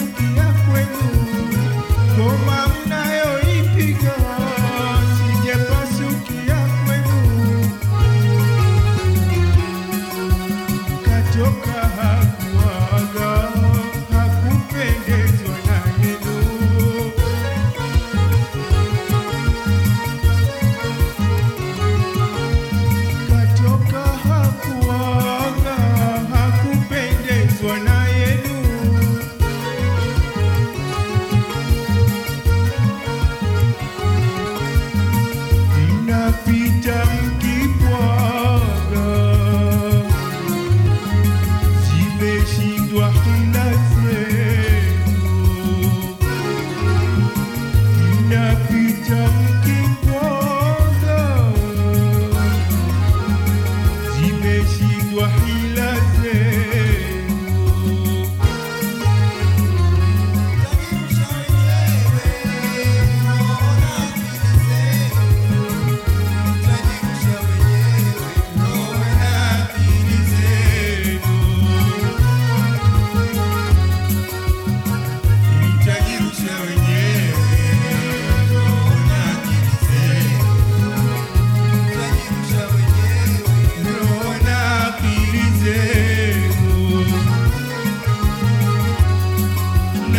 sijepasukia kwenu.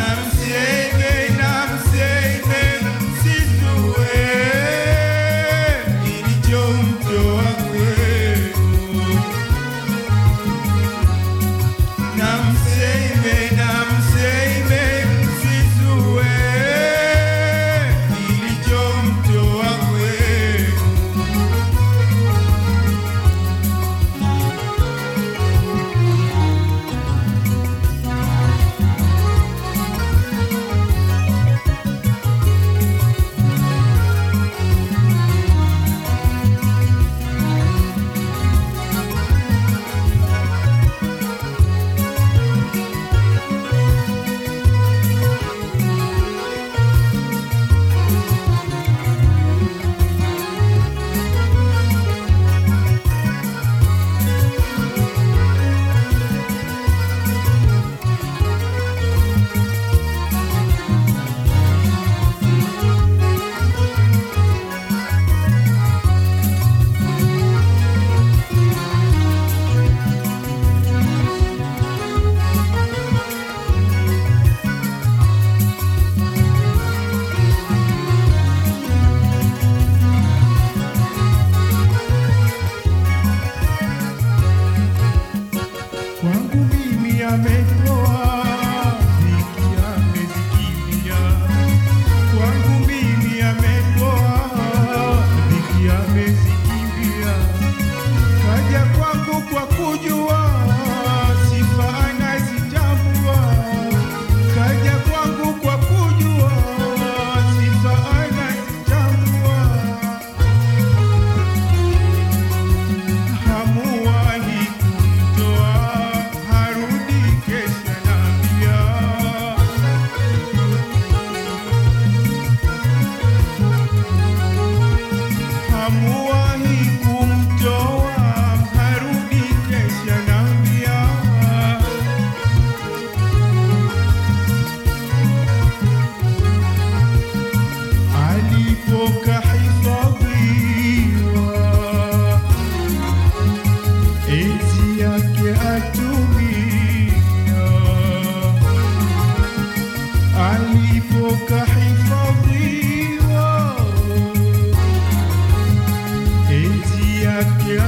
time.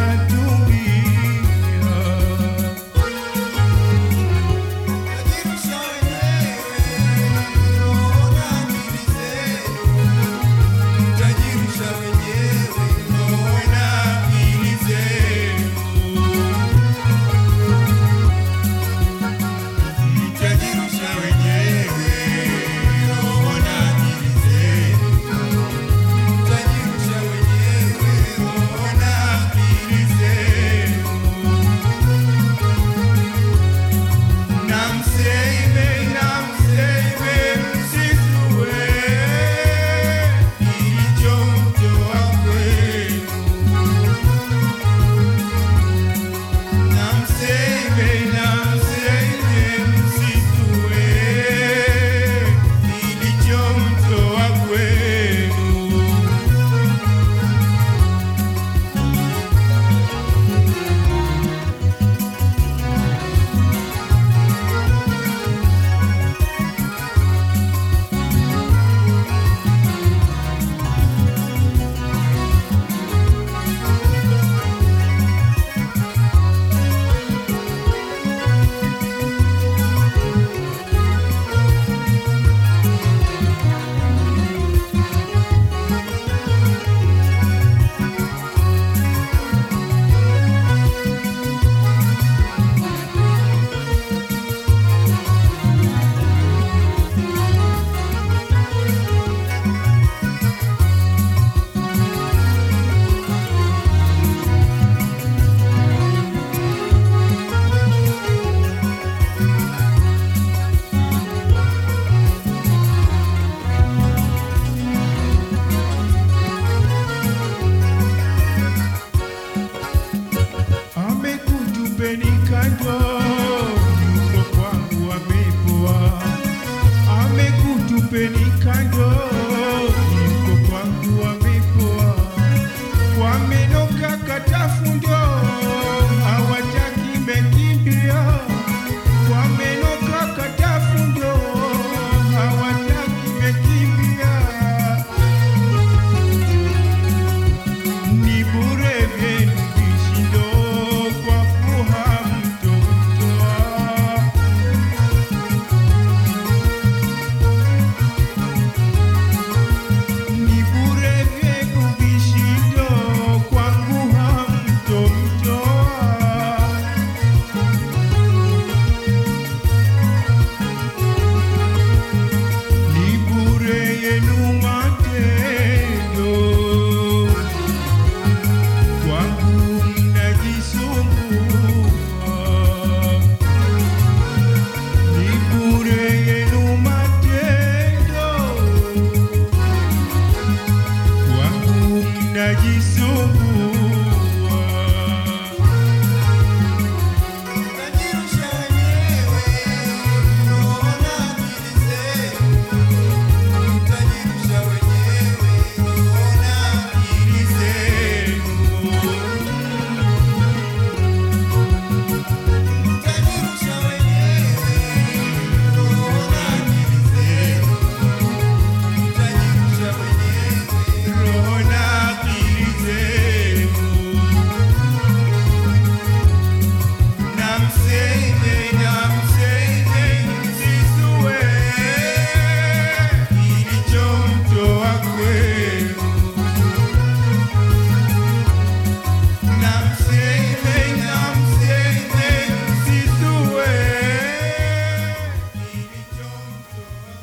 I do